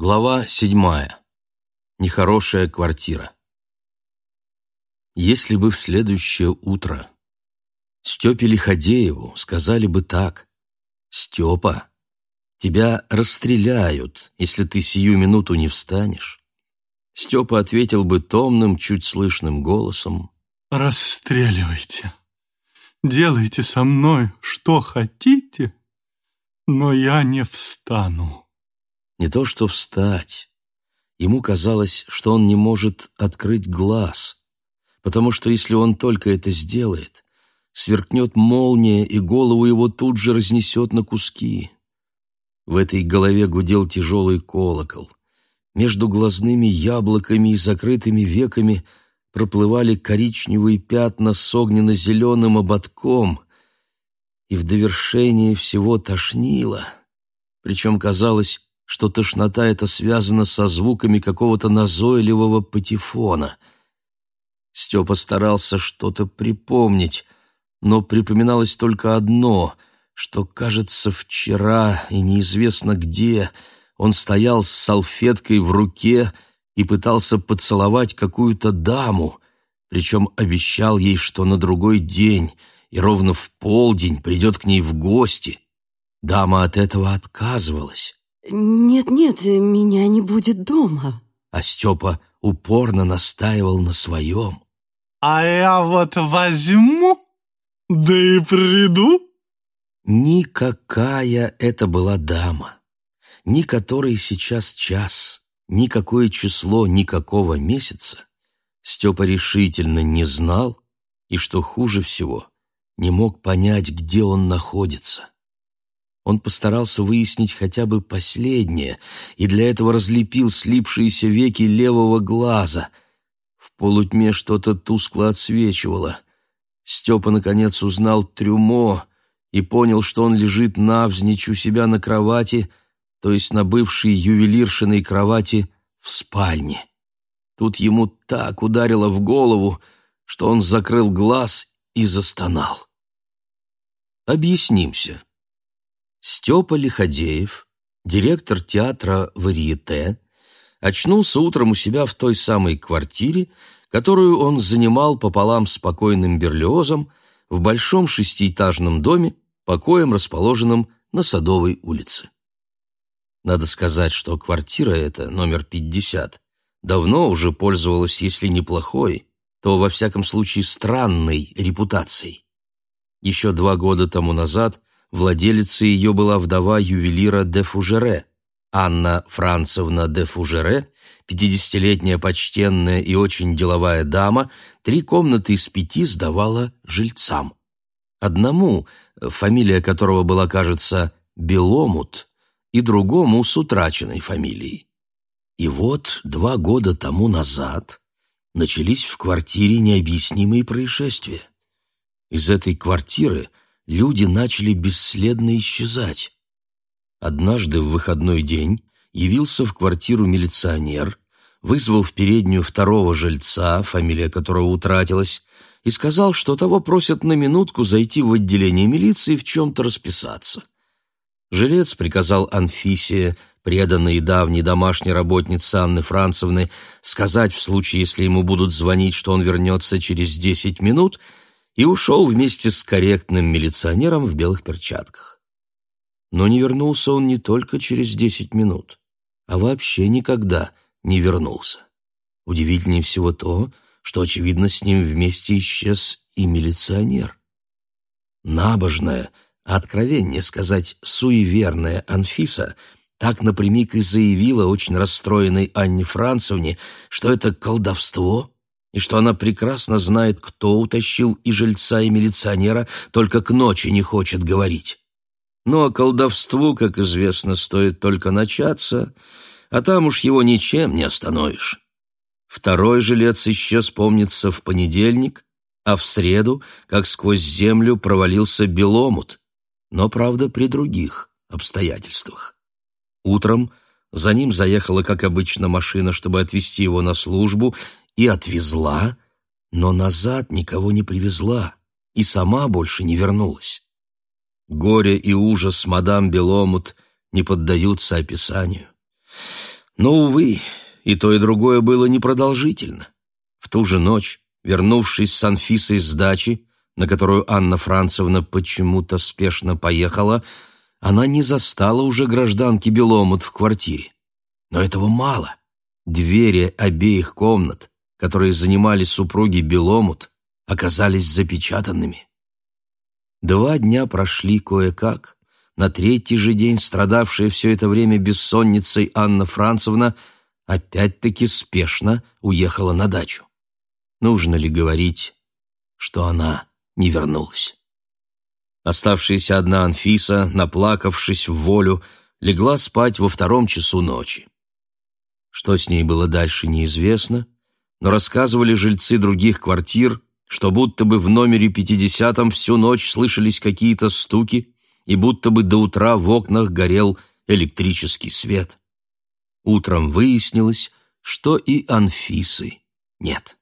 Глава седьмая. Нехорошая квартира. Если бы в следующее утро Степе Лиходееву сказали бы так. «Степа, тебя расстреляют, если ты сию минуту не встанешь». Степа ответил бы томным, чуть слышным голосом. «Расстреливайте. Делайте со мной что хотите, но я не встану». Не то что встать. Ему казалось, что он не может открыть глаз, потому что если он только это сделает, сверкнет молния, и голову его тут же разнесет на куски. В этой голове гудел тяжелый колокол. Между глазными яблоками и закрытыми веками проплывали коричневые пятна с огненно-зеленым ободком, и в довершение всего тошнило. Причем казалось, что тошнота эта связана со звуками какого-то назойливого патефона. Степа старался что-то припомнить, но припоминалось только одно, что, кажется, вчера и неизвестно где он стоял с салфеткой в руке и пытался поцеловать какую-то даму, причем обещал ей, что на другой день и ровно в полдень придет к ней в гости. Дама от этого отказывалась. «Нет-нет, меня не будет дома». А Степа упорно настаивал на своем. «А я вот возьму, да и приду». Никакая это была дама, ни которой сейчас час, никакое число никакого месяца Степа решительно не знал и, что хуже всего, не мог понять, где он находится. Он постарался выяснить хотя бы последнее, и для этого разлепил слипшиеся веки левого глаза. В полутьме что-то тускло отсвечивало. Степа, наконец, узнал трюмо и понял, что он лежит навзничь у себя на кровати, то есть на бывшей ювелиршиной кровати в спальне. Тут ему так ударило в голову, что он закрыл глаз и застонал. Объяснимся. Степа Лиходеев, директор театра «Варьете», очнулся утром у себя в той самой квартире, которую он занимал пополам с покойным Берлиозом в большом шестиэтажном доме, покоем, расположенном на Садовой улице. Надо сказать, что квартира эта, номер 50, давно уже пользовалась, если неплохой, то, во всяком случае, странной репутацией. Еще два года тому назад Владелицей ее была вдова ювелира де Фужере. Анна Францевна де Фужере, пятидесятилетняя почтенная и очень деловая дама, три комнаты из пяти сдавала жильцам. Одному, фамилия которого была, кажется, Беломут, и другому с утраченной фамилией. И вот два года тому назад начались в квартире необъяснимые происшествия. Из этой квартиры люди начали бесследно исчезать. Однажды в выходной день явился в квартиру милиционер, вызвал в переднюю второго жильца, фамилия которого утратилась, и сказал, что того просят на минутку зайти в отделение милиции в чем-то расписаться. Жилец приказал Анфисе, преданной и давней домашней работнице Анны Францевны, сказать в случае, если ему будут звонить, что он вернется через десять минут — и ушел вместе с корректным милиционером в белых перчатках. Но не вернулся он не только через десять минут, а вообще никогда не вернулся. Удивительнее всего то, что, очевидно, с ним вместе исчез и милиционер. Набожная, а откровеннее сказать, суеверная Анфиса так напрямик и заявила очень расстроенной Анне Францевне, что это колдовство — и что она прекрасно знает, кто утащил и жильца, и милиционера, только к ночи не хочет говорить. Но ну, а колдовству, как известно, стоит только начаться, а там уж его ничем не остановишь. Второй жилец исчез, помнится, в понедельник, а в среду, как сквозь землю, провалился беломут, но, правда, при других обстоятельствах. Утром за ним заехала, как обычно, машина, чтобы отвезти его на службу, и отвезла, но назад никого не привезла и сама больше не вернулась. Горе и ужас мадам Беломут не поддаются описанию. Но, увы, и то, и другое было непродолжительно. В ту же ночь, вернувшись с Анфисой с дачи, на которую Анна Францевна почему-то спешно поехала, она не застала уже гражданки Беломут в квартире. Но этого мало. Двери обеих комнат, которые занимали супруги Беломут, оказались запечатанными. Два дня прошли кое-как. На третий же день страдавшая все это время бессонницей Анна Францевна опять-таки спешно уехала на дачу. Нужно ли говорить, что она не вернулась? Оставшаяся одна Анфиса, наплакавшись в волю, легла спать во втором часу ночи. Что с ней было дальше, неизвестно, но рассказывали жильцы других квартир, что будто бы в номере пятидесятом всю ночь слышались какие-то стуки и будто бы до утра в окнах горел электрический свет. Утром выяснилось, что и Анфисы нет.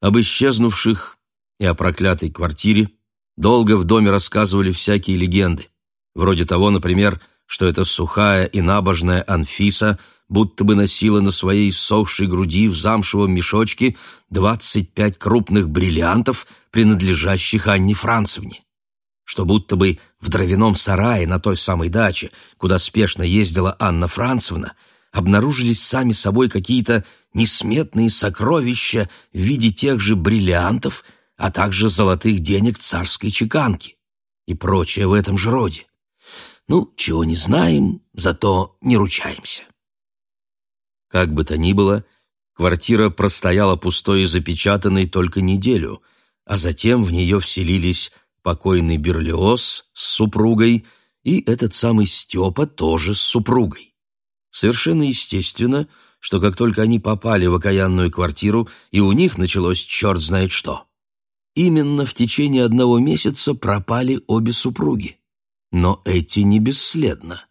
Об исчезнувших и о проклятой квартире долго в доме рассказывали всякие легенды, вроде того, например, что эта сухая и набожная Анфиса – будто бы носила на своей сохшей груди в замшевом мешочке двадцать пять крупных бриллиантов, принадлежащих Анне Францевне. Что будто бы в дровяном сарае на той самой даче, куда спешно ездила Анна Францевна, обнаружились сами собой какие-то несметные сокровища в виде тех же бриллиантов, а также золотых денег царской чеканки и прочее в этом же роде. Ну, чего не знаем, зато не ручаемся. Как бы то ни было, квартира простояла пустой и запечатанной только неделю, а затем в нее вселились покойный Берлиоз с супругой и этот самый Степа тоже с супругой. Совершенно естественно, что как только они попали в окаянную квартиру, и у них началось черт знает что. Именно в течение одного месяца пропали обе супруги. Но эти не бесследно.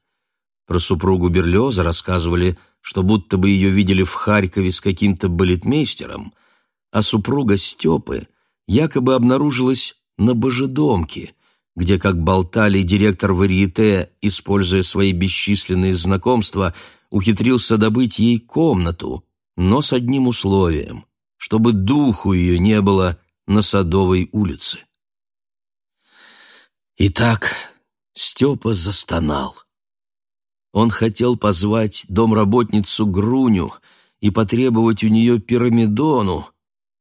Про супругу Берлиоза рассказывали что будто бы ее видели в Харькове с каким-то балетмейстером, а супруга Степы якобы обнаружилась на Божедомке, где, как болтали директор Варьете, используя свои бесчисленные знакомства, ухитрился добыть ей комнату, но с одним условием, чтобы духу ее не было на Садовой улице. Итак, Степа застонал. Он хотел позвать домработницу Груню и потребовать у нее пирамидону,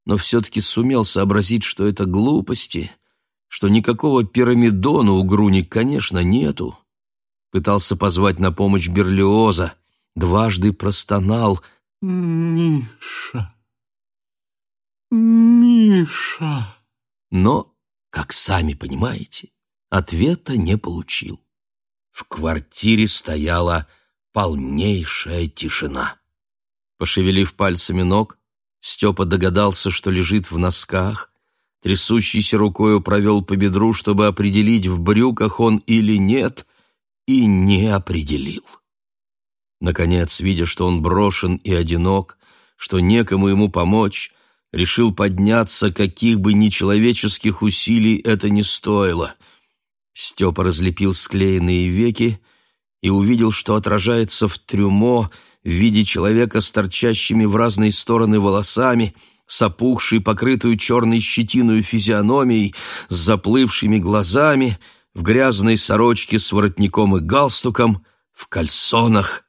но все-таки сумел сообразить, что это глупости, что никакого пирамидона у Груни, конечно, нету. Пытался позвать на помощь Берлиоза, дважды простонал «Миша! Миша!» Но, как сами понимаете, ответа не получил. В квартире стояла полнейшая тишина. Пошевелив пальцами ног, Степа догадался, что лежит в носках, трясущейся рукою провел по бедру, чтобы определить, в брюках он или нет, и не определил. Наконец, видя, что он брошен и одинок, что некому ему помочь, решил подняться, каких бы нечеловеческих усилий это ни стоило — Степа разлепил склеенные веки и увидел, что отражается в трюмо в виде человека с торчащими в разные стороны волосами, с опухшей, покрытую черной щетиной физиономией, с заплывшими глазами, в грязной сорочке с воротником и галстуком, в кальсонах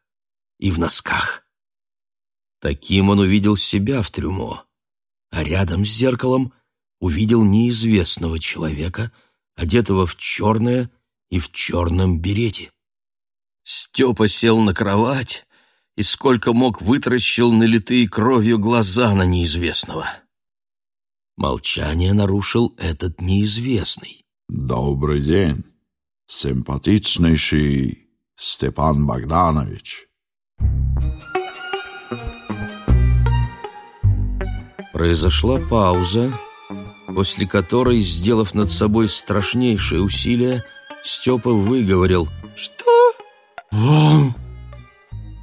и в носках. Таким он увидел себя в трюмо, а рядом с зеркалом увидел неизвестного человека — одетого в черное и в черном берете. Степа сел на кровать и сколько мог вытаращил налитые кровью глаза на неизвестного. Молчание нарушил этот неизвестный. «Добрый день, симпатичнейший Степан Богданович». Произошла пауза, после которой, сделав над собой страшнейшее усилие, Степа выговорил «Что вам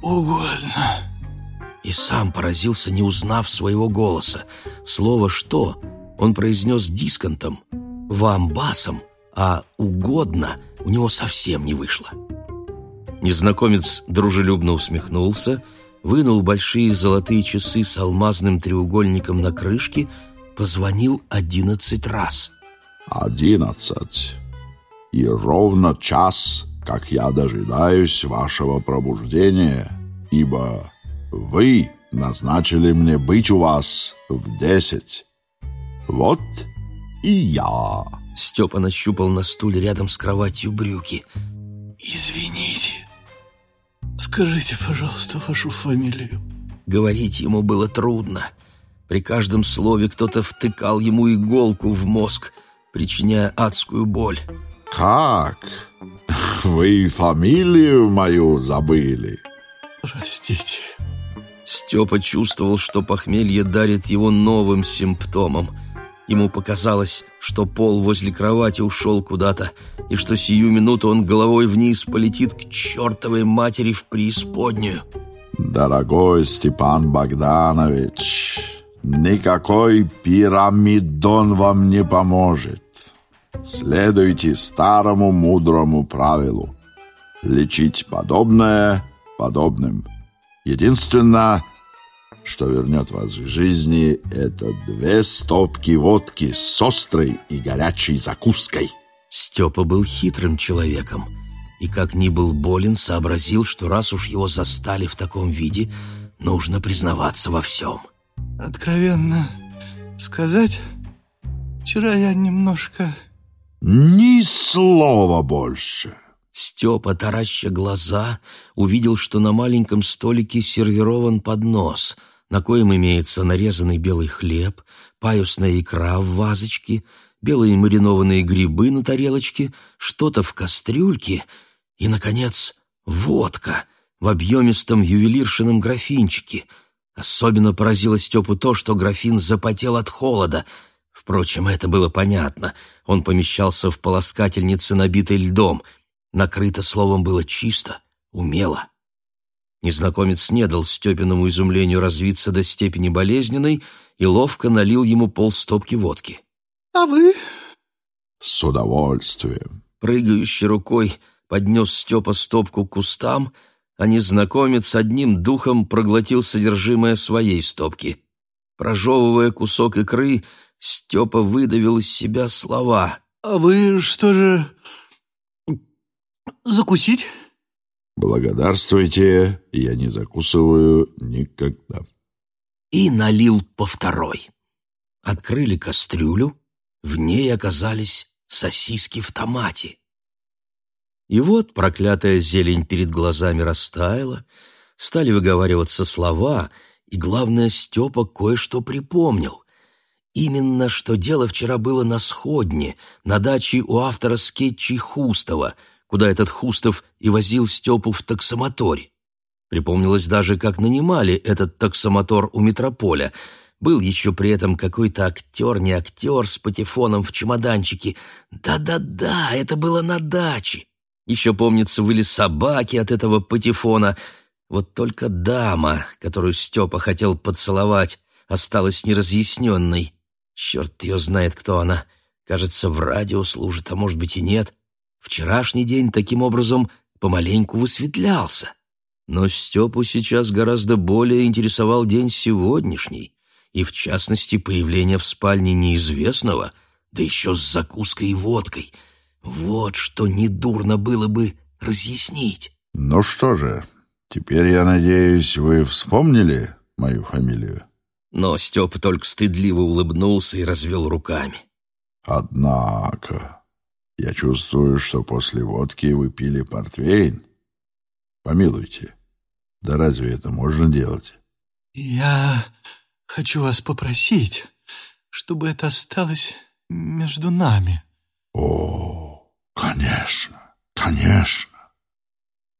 угодно?» И сам поразился, не узнав своего голоса. Слово «что» он произнес дисконтом, вам басом, а «угодно» у него совсем не вышло. Незнакомец дружелюбно усмехнулся, вынул большие золотые часы с алмазным треугольником на крышке, позвонил одиннадцать раз. Одиннадцать. И ровно час, как я дожидаюсь вашего пробуждения, ибо вы назначили мне быть у вас в десять. Вот и я. Степа нащупал на стуле рядом с кроватью брюки. Извините. Скажите, пожалуйста, вашу фамилию. Говорить ему было трудно. При каждом слове кто-то втыкал ему иголку в мозг, причиняя адскую боль. Как? Вы фамилию мою забыли? Простите. Степа чувствовал, что похмелье дарит его новым симптомом. Ему показалось, что пол возле кровати ушел куда-то, и что сию минуту он головой вниз полетит к чертовой матери в преисподнюю. Дорогой Степан Богданович, никакой пирамидон вам не поможет. Следуйте старому мудрому правилу. Лечить подобное подобным. Единственное, что вернет вас к жизни, это две стопки водки с острой и горячей закуской. Степа был хитрым человеком и, как ни был болен, сообразил, что раз уж его застали в таком виде, нужно признаваться во всем. Откровенно сказать, вчера я немножко... Ни слова больше. Степа, тараща глаза, увидел, что на маленьком столике сервирован поднос, на коем имеется нарезанный белый хлеб, паюсная икра в вазочке, белые маринованные грибы на тарелочке, что-то в кастрюльке и, наконец, водка в объемистом ювелиршином графинчике. Особенно поразило Степу то, что графин запотел от холода. Впрочем, это было понятно. Он помещался в полоскательнице, набитой льдом — Накрыто словом было чисто, умело. Незнакомец не дал Степиному изумлению развиться до степени болезненной и ловко налил ему полстопки водки. А вы? С удовольствием. Прыгающей рукой поднес Степа стопку к кустам, а незнакомец одним духом проглотил содержимое своей стопки. Прожевывая кусок икры, Степа выдавил из себя слова. А вы что же Закусить? Благодарствуйте, я не закусываю никогда. И налил по второй. Открыли кастрюлю, в ней оказались сосиски в томате. И вот проклятая зелень перед глазами растаяла, стали выговариваться слова, и, главное, Степа кое-что припомнил. Именно что дело вчера было на сходне, на даче у автора скетчей Хустова — куда этот Хустов и возил Степу в таксомоторе. Припомнилось даже, как нанимали этот таксомотор у метрополя. Был еще при этом какой-то актер, не актер, с патефоном в чемоданчике. Да-да-да, это было на даче. Еще, помнится, были собаки от этого патефона. Вот только дама, которую Степа хотел поцеловать, осталась неразъясненной. Черт ее знает, кто она. Кажется, в радио служит, а может быть и нет. Вчерашний день таким образом помаленьку высветлялся. Но Степу сейчас гораздо более интересовал день сегодняшний, и в частности появление в спальне неизвестного, да еще с закуской и водкой. Вот что недурно было бы разъяснить. Ну что же, теперь, я надеюсь, вы вспомнили мою фамилию? Но Степа только стыдливо улыбнулся и развел руками. Однако... Я чувствую, что после водки вы пили портвейн. Помилуйте, да разве это можно делать? Я хочу вас попросить, чтобы это осталось между нами. О, конечно, конечно.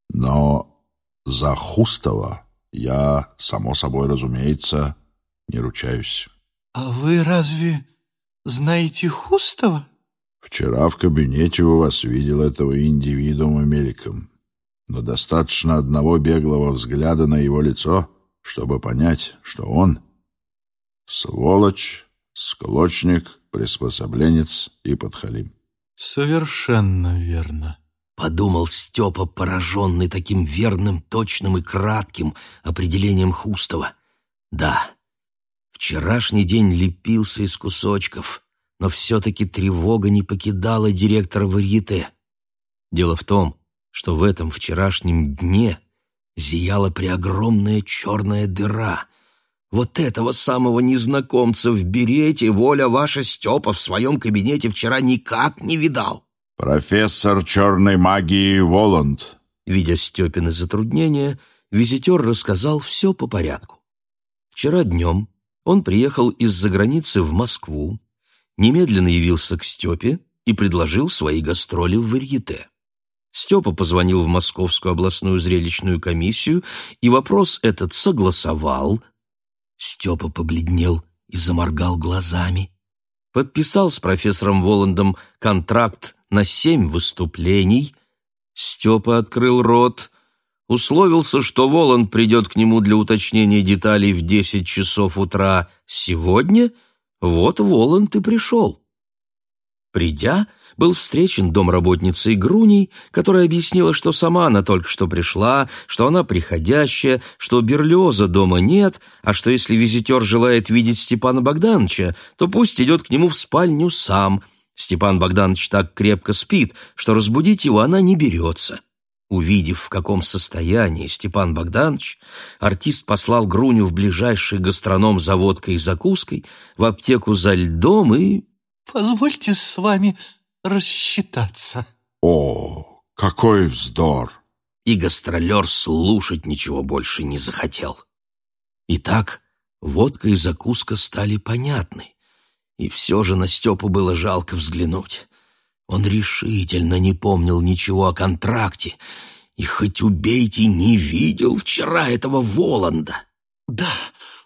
Но за Хустова я, само собой разумеется, не ручаюсь. А вы разве знаете Хустова? Вчера в кабинете у вас видел этого индивидуума мельком, но достаточно одного беглого взгляда на его лицо, чтобы понять, что он — сволочь, склочник, приспособленец и подхалим. Совершенно верно. Подумал Степа, пораженный таким верным, точным и кратким определением Хустова. Да, вчерашний день лепился из кусочков, но все-таки тревога не покидала директора Варьете. Дело в том, что в этом вчерашнем дне зияла преогромная черная дыра. Вот этого самого незнакомца в берете воля ваша Степа в своем кабинете вчера никак не видал. «Профессор черной магии Воланд». Видя Степины затруднения, визитер рассказал все по порядку. Вчера днем он приехал из-за границы в Москву, немедленно явился к Степе и предложил свои гастроли в Варьете. Степа позвонил в Московскую областную зрелищную комиссию и вопрос этот согласовал. Степа побледнел и заморгал глазами. Подписал с профессором Воландом контракт на семь выступлений. Степа открыл рот, условился, что Воланд придет к нему для уточнения деталей в десять часов утра сегодня. Вот Воланд и пришел. Придя, был встречен домработницей Груней, которая объяснила, что сама она только что пришла, что она приходящая, что Берлиоза дома нет, а что если визитер желает видеть Степана Богдановича, то пусть идет к нему в спальню сам. Степан Богданович так крепко спит, что разбудить его она не берется. Увидев, в каком состоянии Степан Богданович, артист послал Груню в ближайший гастроном за водкой и закуской, в аптеку за льдом и Позвольте с вами рассчитаться. О, какой вздор! и гастролер слушать ничего больше не захотел. Итак, водка и закуска стали понятны, и все же на Степу было жалко взглянуть. Он решительно не помнил ничего о контракте, и хоть убейте, не видел вчера этого Воланда. Да,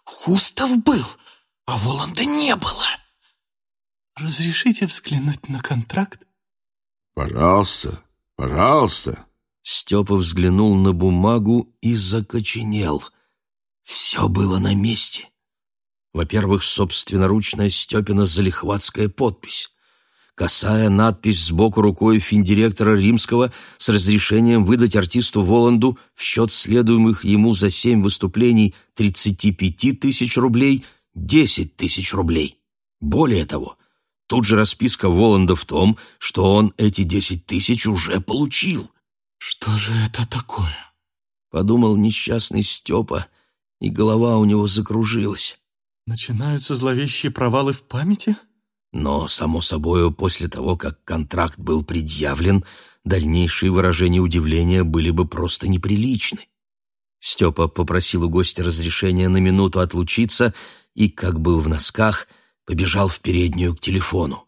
Хустов был, а Воланда не было. Разрешите взглянуть на контракт? Пожалуйста, пожалуйста. Степа взглянул на бумагу и закоченел. Все было на месте. Во-первых, собственноручная Степина залихватская подпись. Косая надпись сбоку рукой финдиректора Римского с разрешением выдать артисту Воланду в счет следуемых ему за семь выступлений 35 тысяч рублей 10 тысяч рублей. Более того, тут же расписка Воланда в том, что он эти 10 тысяч уже получил. Что же это такое? Подумал несчастный Степа, и голова у него закружилась. Начинаются зловещие провалы в памяти? Но, само собою, после того, как контракт был предъявлен, дальнейшие выражения удивления были бы просто неприличны. Степа попросил у гостя разрешения на минуту отлучиться и, как был в носках, побежал в переднюю к телефону.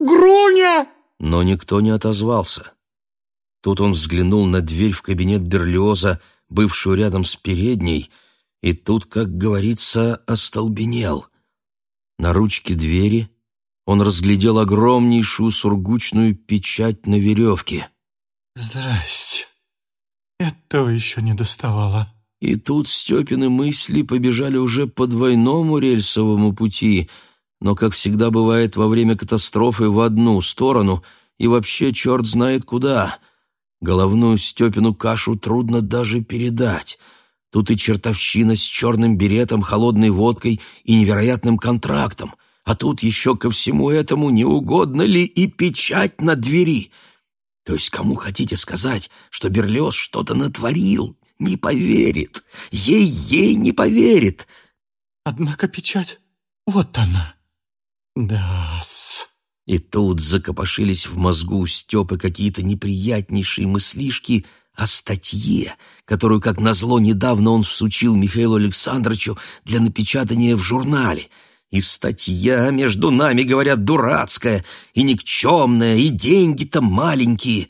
Груня! Но никто не отозвался. Тут он взглянул на дверь в кабинет Берлиоза, бывшую рядом с передней, и тут, как говорится, остолбенел. На ручке двери он разглядел огромнейшую сургучную печать на веревке. Здрасте. Этого еще не доставало. И тут Степины мысли побежали уже по двойному рельсовому пути, но, как всегда бывает во время катастрофы, в одну сторону и вообще черт знает куда. Головную Степину кашу трудно даже передать. Тут и чертовщина с черным беретом, холодной водкой и невероятным контрактом. А тут еще ко всему этому не угодно ли и печать на двери. То есть кому хотите сказать, что Берлиоз что-то натворил? Не поверит. Ей-ей не поверит. Однако печать, вот она. Да-с. И тут закопошились в мозгу у Степы какие-то неприятнейшие мыслишки о статье, которую, как назло, недавно он всучил Михаилу Александровичу для напечатания в журнале. И статья, между нами, говорят, дурацкая и никчемная, и деньги-то маленькие.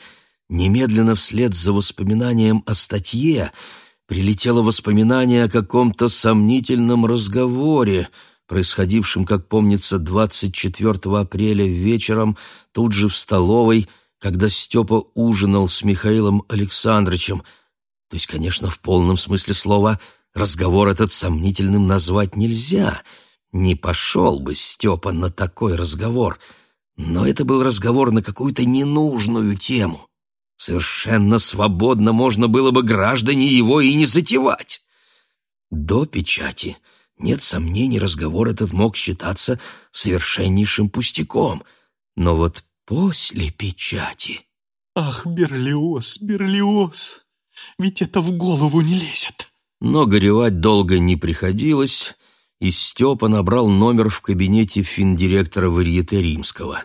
Немедленно вслед за воспоминанием о статье прилетело воспоминание о каком-то сомнительном разговоре, происходившем, как помнится, 24 апреля вечером, тут же в столовой, когда Степа ужинал с Михаилом Александровичем. То есть, конечно, в полном смысле слова, разговор этот сомнительным назвать нельзя. Не пошел бы Степа на такой разговор. Но это был разговор на какую-то ненужную тему. Совершенно свободно можно было бы граждане его и не затевать. До печати, нет сомнений, разговор этот мог считаться совершеннейшим пустяком. Но вот после печати... Ах, Берлиоз, Берлиоз, ведь это в голову не лезет. Но горевать долго не приходилось, и Степа набрал номер в кабинете финдиректора Варьете Римского.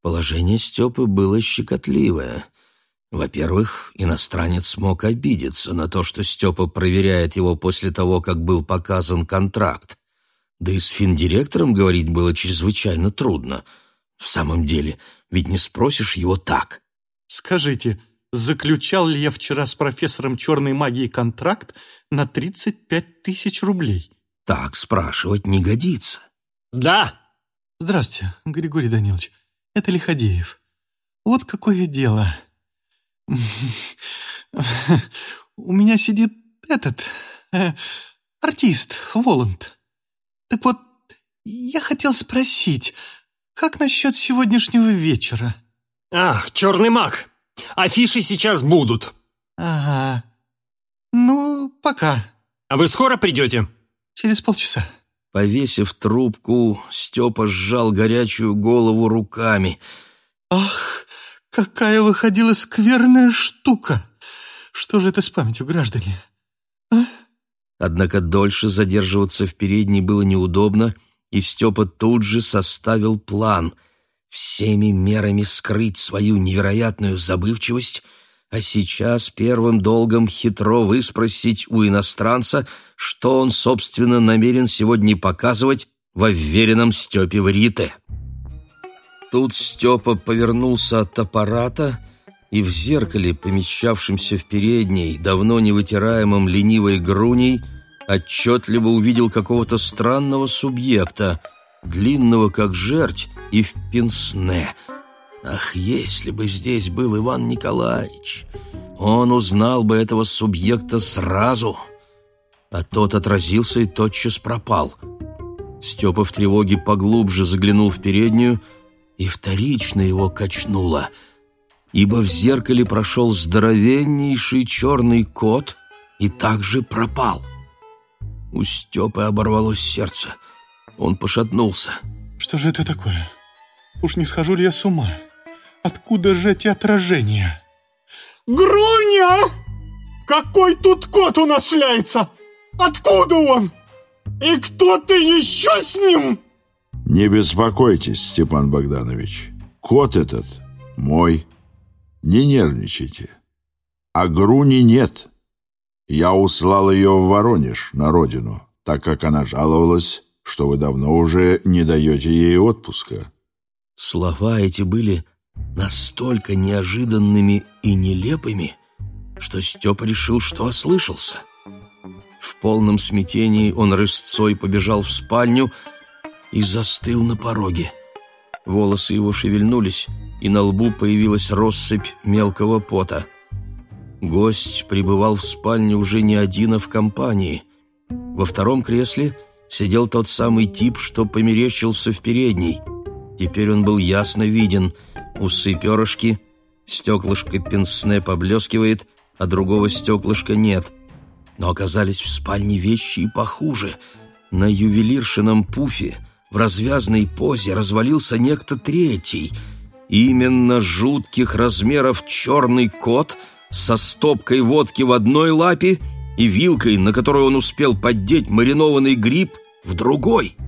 Положение Степы было щекотливое. Во-первых, иностранец мог обидеться на то, что Степа проверяет его после того, как был показан контракт. Да и с финдиректором говорить было чрезвычайно трудно. В самом деле, ведь не спросишь его так. Скажите, заключал ли я вчера с профессором черной магии контракт на 35 тысяч рублей? Так спрашивать не годится. Да. Здравствуйте, Григорий Данилович. Это Лиходеев. Вот какое дело. У меня сидит этот э, артист Воланд. Так вот, я хотел спросить, как насчет сегодняшнего вечера? Ах, черный маг. Афиши сейчас будут. Ага. Ну, пока. А вы скоро придете? Через полчаса. Повесив трубку, Степа сжал горячую голову руками. Ах, какая выходила скверная штука! Что же это с памятью, граждане? А? Однако дольше задерживаться в передней было неудобно, и Степа тут же составил план — всеми мерами скрыть свою невероятную забывчивость, а сейчас первым долгом хитро выспросить у иностранца, что он, собственно, намерен сегодня показывать во вверенном Степе Варьете. Тут Степа повернулся от аппарата и в зеркале, помещавшемся в передней, давно не вытираемом ленивой груней, отчетливо увидел какого-то странного субъекта, длинного как жерть, и в пенсне. Ах, если бы здесь был Иван Николаевич! Он узнал бы этого субъекта сразу, а тот отразился и тотчас пропал. Степа в тревоге поглубже заглянул в переднюю, и вторично его качнуло, ибо в зеркале прошел здоровеннейший черный кот и также пропал. У Степы оборвалось сердце. Он пошатнулся. «Что же это такое?» Уж не схожу ли я с ума? Откуда же эти отражения? Груня! Какой тут кот у нас шляется? Откуда он? И кто-то еще с ним? Не беспокойтесь, Степан Богданович. Кот этот мой. Не нервничайте. А Груни нет. Я услал ее в Воронеж, на родину, так как она жаловалась, что вы давно уже не даете ей отпуска. Слова эти были настолько неожиданными и нелепыми, что Степа решил, что ослышался. В полном смятении он рысцой побежал в спальню и застыл на пороге. Волосы его шевельнулись, и на лбу появилась россыпь мелкого пота. Гость пребывал в спальне уже не один, а в компании. Во втором кресле сидел тот самый тип, что померещился в передней — Теперь он был ясно виден. Усы перышки, стеклышко пенсне поблескивает, а другого стеклышка нет. Но оказались в спальне вещи и похуже. На ювелиршином пуфе в развязной позе развалился некто третий. Именно жутких размеров черный кот со стопкой водки в одной лапе и вилкой, на которую он успел поддеть маринованный гриб, в другой —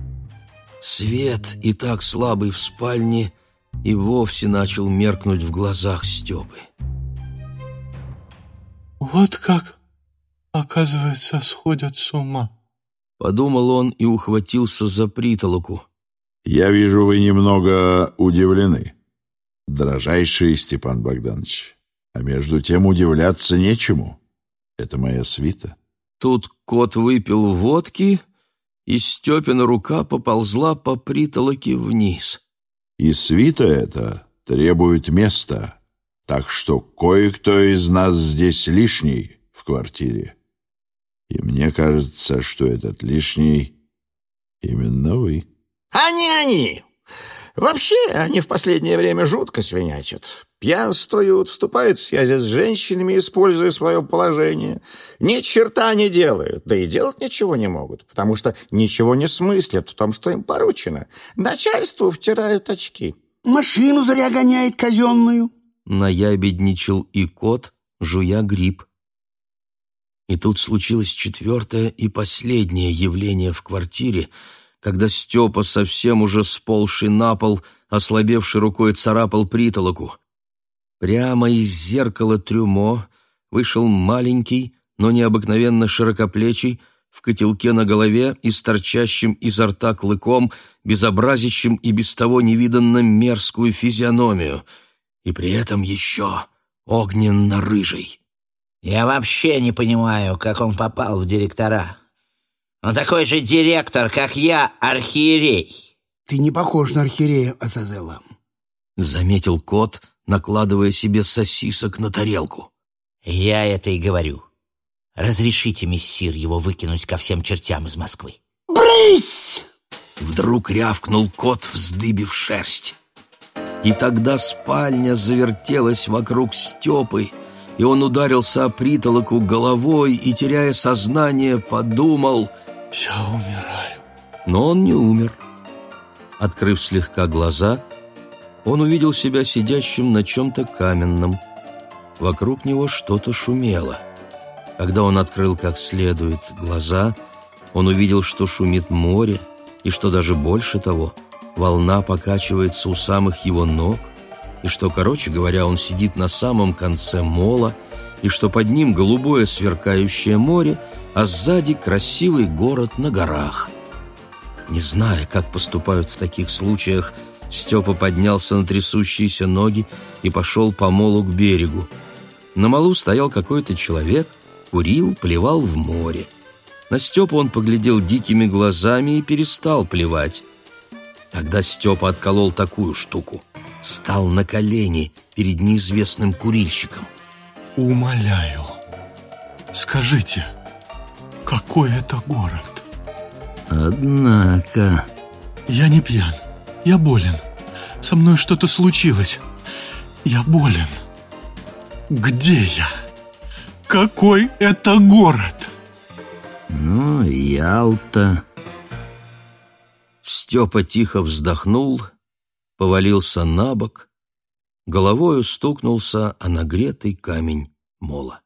Свет, и так слабый в спальне, и вовсе начал меркнуть в глазах Степы. «Вот как, оказывается, сходят с ума», — подумал он и ухватился за притолоку. «Я вижу, вы немного удивлены, дорожайший Степан Богданович. А между тем удивляться нечему. Это моя свита». Тут кот выпил водки и Степина рука поползла по притолоке вниз. «И свита это требует места, так что кое-кто из нас здесь лишний в квартире. И мне кажется, что этот лишний именно вы». «Они, они! Вообще, они в последнее время жутко свинячат. Пьянствуют, вступают в связи с женщинами, используя свое положение. Ни черта не делают, да и делать ничего не могут, потому что ничего не смыслят в том, что им поручено. Начальству втирают очки. Машину зря гоняет казенную. Наябедничал и кот, жуя гриб. И тут случилось четвертое и последнее явление в квартире, когда Степа, совсем уже сползший на пол, ослабевший рукой царапал притолоку. Прямо из зеркала трюмо вышел маленький, но необыкновенно широкоплечий, в котелке на голове и с торчащим изо рта клыком, безобразящим и без того невиданно мерзкую физиономию, и при этом еще огненно-рыжий. «Я вообще не понимаю, как он попал в директора. Он такой же директор, как я, архиерей». Ты не похож на архиерея Азазела. Заметил кот, накладывая себе сосисок на тарелку. «Я это и говорю. Разрешите, мессир, его выкинуть ко всем чертям из Москвы». Брысь! Вдруг рявкнул кот, вздыбив шерсть. И тогда спальня завертелась вокруг Степы, и он ударился о притолоку головой и, теряя сознание, подумал Я умираю. Но он не умер. Открыв слегка глаза, он увидел себя сидящим на чем-то каменном. Вокруг него что-то шумело. Когда он открыл как следует глаза, он увидел, что шумит море, и что даже больше того, волна покачивается у самых его ног, и что, короче говоря, он сидит на самом конце мола, и что под ним голубое сверкающее море, а сзади красивый город на горах. Не зная, как поступают в таких случаях, Степа поднялся на трясущиеся ноги и пошел по молу к берегу. На малу стоял какой-то человек, курил, плевал в море. На Степу он поглядел дикими глазами и перестал плевать. Тогда Степа отколол такую штуку. Стал на колени перед неизвестным курильщиком. Умоляю, скажите, какой это город? Однако... Я не пьян. Я болен. Со мной что-то случилось. Я болен. Где я? Какой это город? Ну, Ялта... Степа тихо вздохнул, повалился на бок, головою стукнулся о нагретый камень мола.